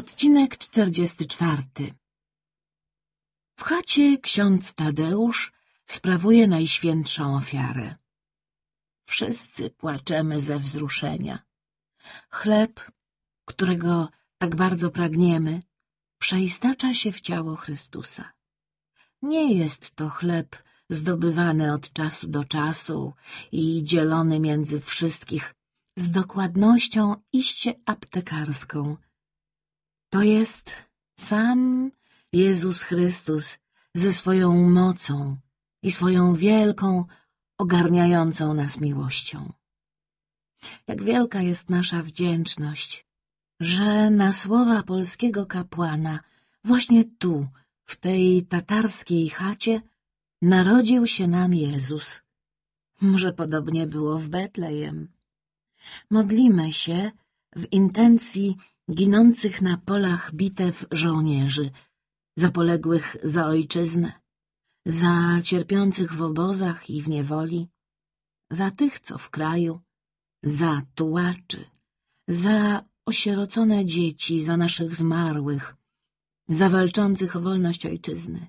Odcinek czterdziesty czwarty W chacie ksiądz Tadeusz sprawuje najświętszą ofiarę. Wszyscy płaczemy ze wzruszenia. Chleb, którego tak bardzo pragniemy, przeistacza się w ciało Chrystusa. Nie jest to chleb zdobywany od czasu do czasu i dzielony między wszystkich z dokładnością iście aptekarską. To jest sam Jezus Chrystus ze swoją mocą i swoją wielką, ogarniającą nas miłością. Jak wielka jest nasza wdzięczność, że na słowa polskiego kapłana właśnie tu, w tej tatarskiej chacie, narodził się nam Jezus. Może podobnie było w Betlejem. Modlimy się w intencji ginących na polach bitew żołnierzy, zapoległych za ojczyznę, za cierpiących w obozach i w niewoli, za tych, co w kraju, za tułaczy, za osierocone dzieci, za naszych zmarłych, za walczących o wolność ojczyzny.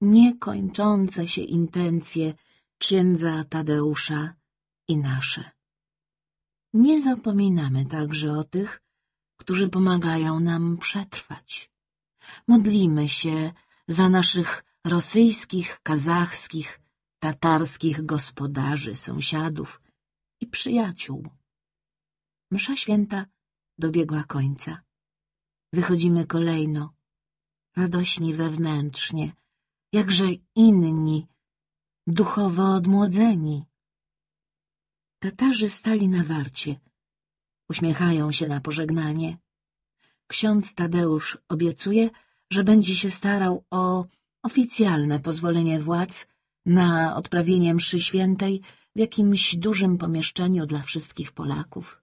Niekończące się intencje księdza Tadeusza i nasze. Nie zapominamy także o tych, którzy pomagają nam przetrwać. Modlimy się za naszych rosyjskich, kazachskich, tatarskich gospodarzy, sąsiadów i przyjaciół. Msza święta dobiegła końca. Wychodzimy kolejno, radośni wewnętrznie, jakże inni, duchowo odmłodzeni. Tatarzy stali na warcie, uśmiechają się na pożegnanie. Ksiądz Tadeusz obiecuje, że będzie się starał o oficjalne pozwolenie władz na odprawienie mszy świętej w jakimś dużym pomieszczeniu dla wszystkich Polaków.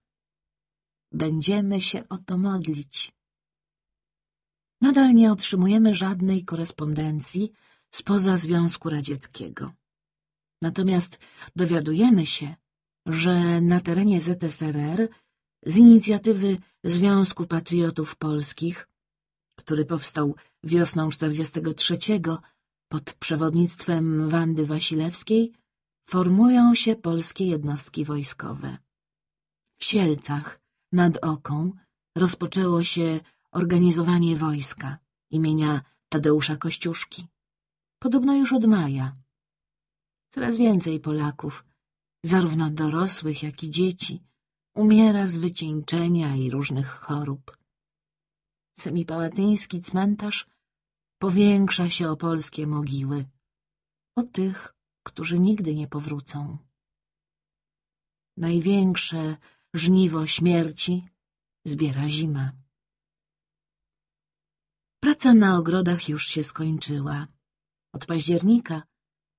Będziemy się o to modlić. Nadal nie otrzymujemy żadnej korespondencji spoza Związku Radzieckiego. Natomiast dowiadujemy się, że na terenie ZSRR z inicjatywy Związku Patriotów Polskich, który powstał wiosną 43 pod przewodnictwem Wandy Wasilewskiej, formują się polskie jednostki wojskowe. W Sielcach nad Oką rozpoczęło się organizowanie wojska imienia Tadeusza Kościuszki. Podobno już od maja. Coraz więcej Polaków, zarówno dorosłych, jak i dzieci, umiera z wycieńczenia i różnych chorób. Semipałatyński cmentarz powiększa się o polskie mogiły, o tych, którzy nigdy nie powrócą. Największe żniwo śmierci zbiera zima. Praca na ogrodach już się skończyła. Od października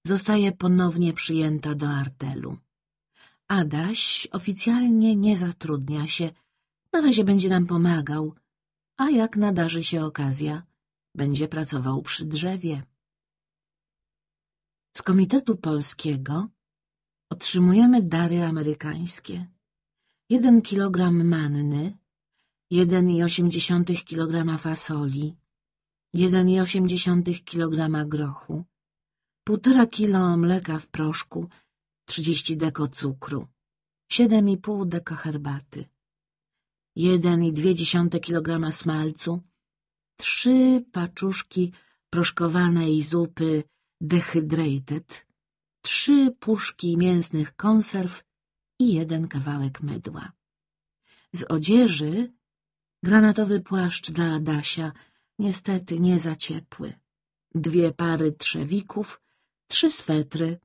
zostaje ponownie przyjęta do artelu. Adaś oficjalnie nie zatrudnia się, na razie będzie nam pomagał, a jak nadarzy się okazja, będzie pracował przy drzewie. Z Komitetu Polskiego otrzymujemy dary amerykańskie. Jeden kilogram manny, jeden i osiemdziesiątych kilograma fasoli, jeden i osiemdziesiątych kilograma grochu, półtora kilo mleka w proszku, trzydzieści deko cukru, siedem i pół deka herbaty, jeden i dwie dziesiąte kilograma smalcu, trzy paczuszki proszkowanej zupy dehydrated, trzy puszki mięsnych konserw i jeden kawałek mydła. Z odzieży granatowy płaszcz dla Adasia, niestety nie za ciepły, dwie pary trzewików, trzy swetry,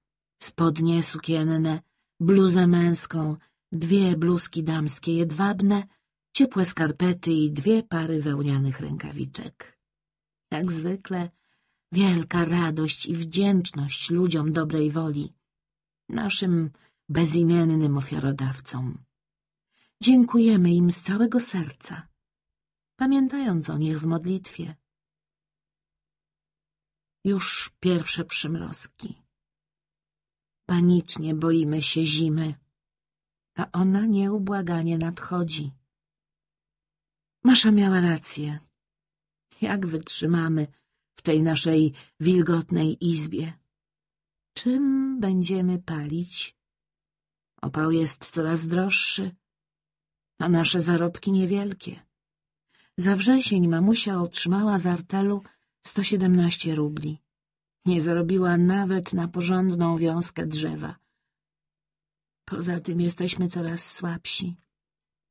spodnie sukienne, bluzę męską, dwie bluzki damskie jedwabne, ciepłe skarpety i dwie pary wełnianych rękawiczek. Jak zwykle wielka radość i wdzięczność ludziom dobrej woli, naszym bezimiennym ofiarodawcom. Dziękujemy im z całego serca, pamiętając o nich w modlitwie. Już pierwsze przymrozki. Panicznie boimy się zimy, a ona nieubłaganie nadchodzi. Masza miała rację. Jak wytrzymamy w tej naszej wilgotnej izbie? Czym będziemy palić? Opał jest coraz droższy, a nasze zarobki niewielkie. Za wrzesień mamusia otrzymała z artelu 117 rubli. Nie zarobiła nawet na porządną wiązkę drzewa. Poza tym jesteśmy coraz słabsi.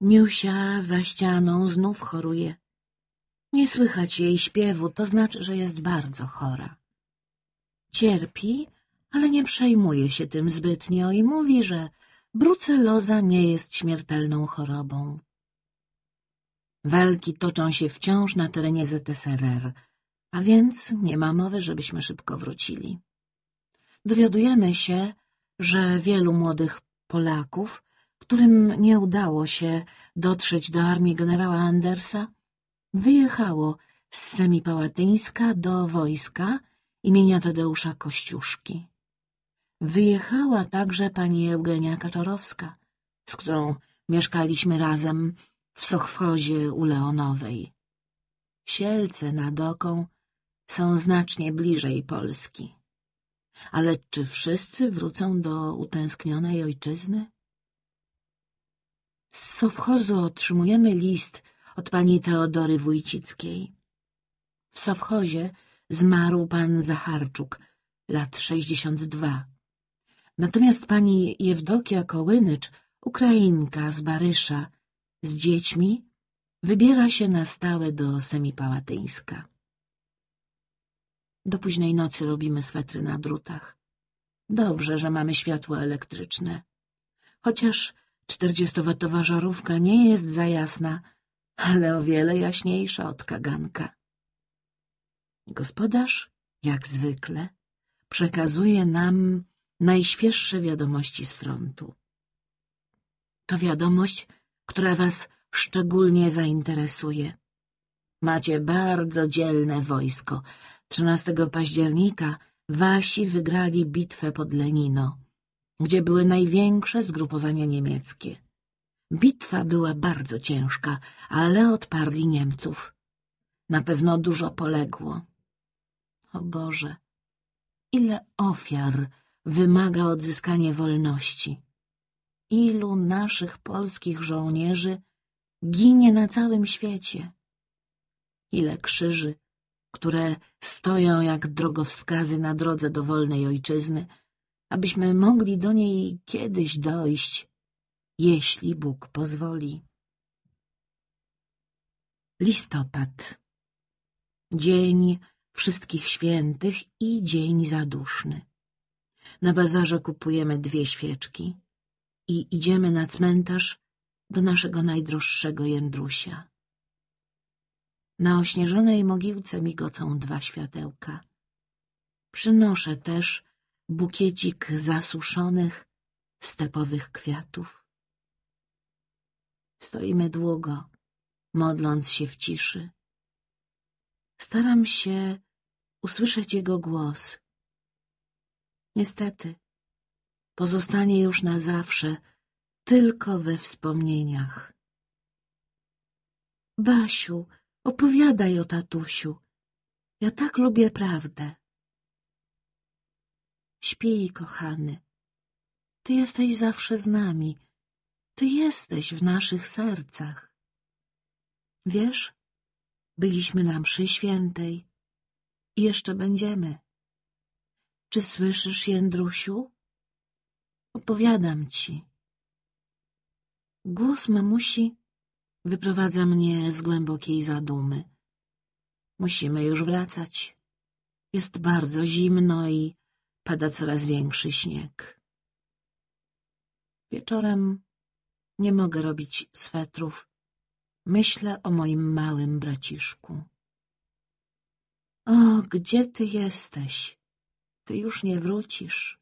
Niusia za ścianą znów choruje. Nie słychać jej śpiewu, to znaczy, że jest bardzo chora. Cierpi, ale nie przejmuje się tym zbytnio i mówi, że bruceloza nie jest śmiertelną chorobą. Walki toczą się wciąż na terenie ZSRR, a więc nie ma mowy, żebyśmy szybko wrócili. Dowiadujemy się, że wielu młodych Polaków, którym nie udało się dotrzeć do armii generała Andersa, wyjechało z Semipałatyńska do wojska imienia Tadeusza Kościuszki. Wyjechała także pani Eugenia Kaczorowska, z którą mieszkaliśmy razem w Sochwozie u Leonowej. Sielce nad Oką są znacznie bliżej Polski. Ale czy wszyscy wrócą do utęsknionej ojczyzny? Z sowchozu otrzymujemy list od pani Teodory Wójcickiej. W sowchozie zmarł pan Zacharczuk, lat sześćdziesiąt dwa. Natomiast pani Jewdokia Kołynycz, Ukrainka z Barysza, z dziećmi, wybiera się na stałe do Semipałatyńska. Do późnej nocy robimy swetry na drutach. Dobrze, że mamy światło elektryczne. Chociaż czterdziestowatowa żarówka nie jest za jasna, ale o wiele jaśniejsza od kaganka. Gospodarz, jak zwykle, przekazuje nam najświeższe wiadomości z frontu. To wiadomość, która was szczególnie zainteresuje. Macie bardzo dzielne wojsko. 13 października wasi wygrali bitwę pod Lenino, gdzie były największe zgrupowania niemieckie. Bitwa była bardzo ciężka, ale odparli Niemców. Na pewno dużo poległo. O Boże, ile ofiar wymaga odzyskanie wolności. Ilu naszych polskich żołnierzy ginie na całym świecie. Ile krzyży, które stoją jak drogowskazy na drodze do wolnej ojczyzny, abyśmy mogli do niej kiedyś dojść, jeśli Bóg pozwoli. Listopad Dzień Wszystkich Świętych i Dzień Zaduszny. Na bazarze kupujemy dwie świeczki i idziemy na cmentarz do naszego najdroższego Jędrusia. Na ośnieżonej mogiłce migocą dwa światełka. Przynoszę też bukiecik zasuszonych, stepowych kwiatów. Stoimy długo, modląc się w ciszy. Staram się usłyszeć jego głos. Niestety, pozostanie już na zawsze tylko we wspomnieniach. Basiu, opowiadaj o tatusiu. Ja tak lubię prawdę. Śpij, kochany. Ty jesteś zawsze z nami. Ty jesteś w naszych sercach. Wiesz, byliśmy na mszy świętej i jeszcze będziemy. Czy słyszysz, Jędrusiu? Opowiadam ci. Głos mamusi wyprowadza mnie z głębokiej zadumy. Musimy już wracać. Jest bardzo zimno i pada coraz większy śnieg. Wieczorem nie mogę robić swetrów. Myślę o moim małym braciszku. O, gdzie ty jesteś? Ty już nie wrócisz.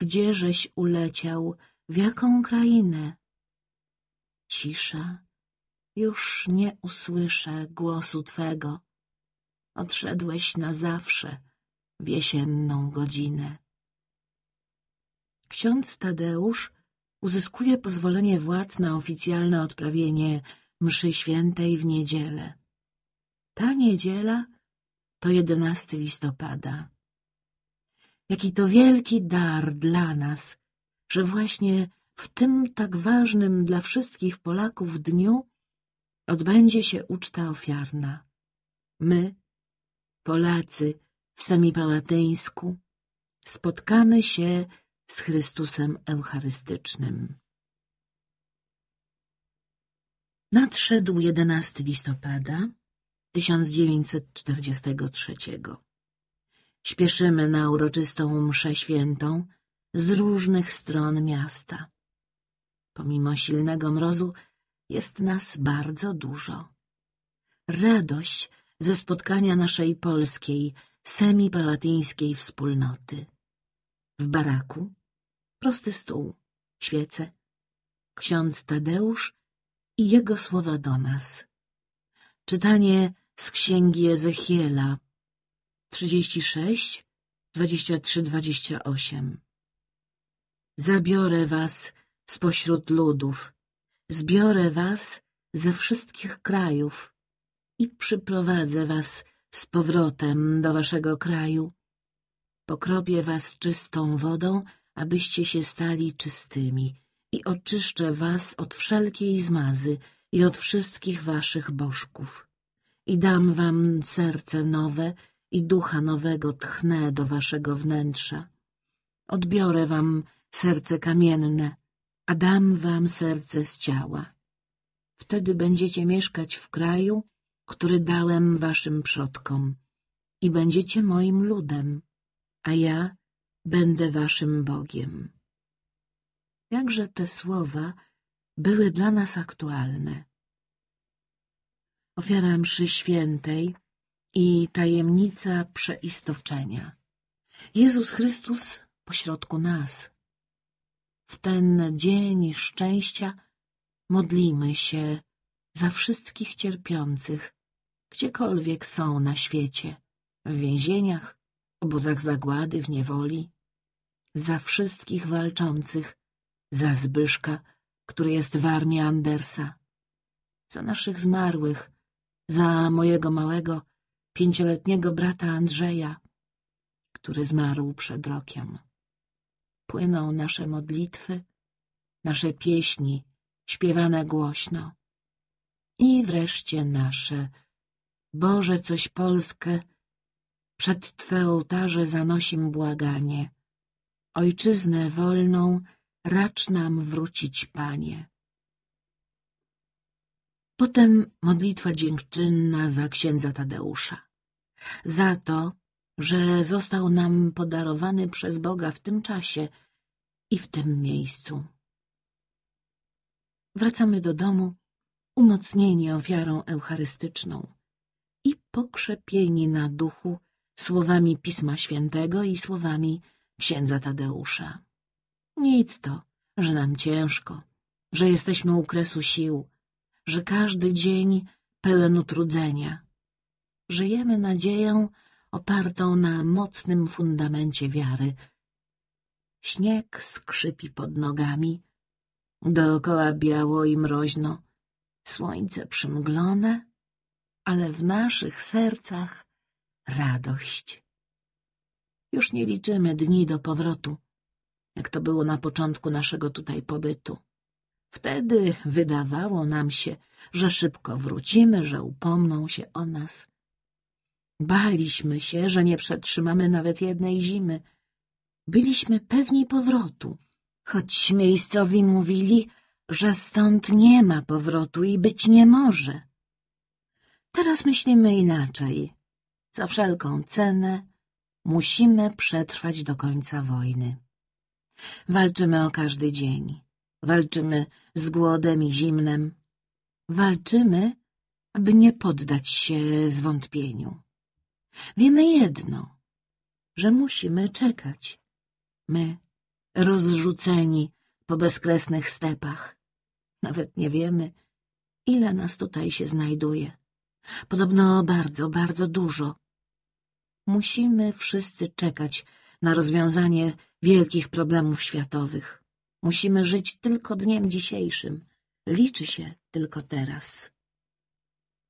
Gdzieżeś uleciał? W jaką krainę? Cisza. Już nie usłyszę głosu Twego. Odszedłeś na zawsze w jesienną godzinę. Ksiądz Tadeusz uzyskuje pozwolenie władz na oficjalne odprawienie mszy świętej w niedzielę. Ta niedziela to 11 listopada. Jaki to wielki dar dla nas, że właśnie w tym tak ważnym dla wszystkich Polaków dniu odbędzie się uczta ofiarna. My, Polacy w Semipałatyńsku, spotkamy się z Chrystusem Eucharystycznym. Nadszedł 11 listopada 1943. Śpieszymy na uroczystą mszę świętą z różnych stron miasta. Pomimo silnego mrozu jest nas bardzo dużo. Radość ze spotkania naszej polskiej, semipałatyńskiej wspólnoty. W baraku prosty stół, świece, ksiądz Tadeusz i jego słowa do nas. Czytanie z księgi Ezechiela 36, 23, 28 Zabiorę was spośród ludów, zbiorę was ze wszystkich krajów i przyprowadzę was z powrotem do waszego kraju. Pokropię was czystą wodą, abyście się stali czystymi i oczyszczę was od wszelkiej zmazy i od wszystkich waszych bożków. I dam wam serce nowe i ducha nowego tchnę do waszego wnętrza. Odbiorę wam serce kamienne, a dam wam serce z ciała. Wtedy będziecie mieszkać w kraju, który dałem waszym przodkom i będziecie moim ludem, a ja będę waszym Bogiem. Jakże te słowa były dla nas aktualne. Ofiara mszy świętej i tajemnica przeistoczenia. Jezus Chrystus pośrodku nas. W ten dzień szczęścia modlimy się za wszystkich cierpiących, gdziekolwiek są na świecie, w więzieniach, obozach zagłady, w niewoli, za wszystkich walczących, za Zbyszka, który jest w armii Andersa, za naszych zmarłych, za mojego małego, pięcioletniego brata Andrzeja, który zmarł przed rokiem. Płyną nasze modlitwy, nasze pieśni, śpiewane głośno. I wreszcie nasze Boże, coś Polskę, przed Twe ołtarze zanosim błaganie. Ojczyznę wolną racz nam wrócić, Panie. Potem modlitwa dziękczynna za księdza Tadeusza. Za to, że został nam podarowany przez Boga w tym czasie i w tym miejscu. Wracamy do domu, umocnieni ofiarą eucharystyczną i pokrzepieni na duchu słowami Pisma Świętego i słowami księdza Tadeusza. Nic to, że nam ciężko, że jesteśmy u kresu sił, że każdy dzień pełen utrudzenia. Żyjemy nadzieją opartą na mocnym fundamencie wiary. Śnieg skrzypi pod nogami, dookoła biało i mroźno, słońce przymglone, ale w naszych sercach radość. Już nie liczymy dni do powrotu, jak to było na początku naszego tutaj pobytu. Wtedy wydawało nam się, że szybko wrócimy, że upomną się o nas. Baliśmy się, że nie przetrzymamy nawet jednej zimy. Byliśmy pewni powrotu, choć miejscowi mówili, że stąd nie ma powrotu i być nie może. Teraz myślimy inaczej. Za wszelką cenę musimy przetrwać do końca wojny. Walczymy o każdy dzień. Walczymy z głodem i zimnem. Walczymy, aby nie poddać się zwątpieniu. Wiemy jedno, że musimy czekać. My, rozrzuceni po bezkresnych stepach. Nawet nie wiemy, ile nas tutaj się znajduje. Podobno bardzo, bardzo dużo. Musimy wszyscy czekać na rozwiązanie wielkich problemów światowych. Musimy żyć tylko dniem dzisiejszym. Liczy się tylko teraz.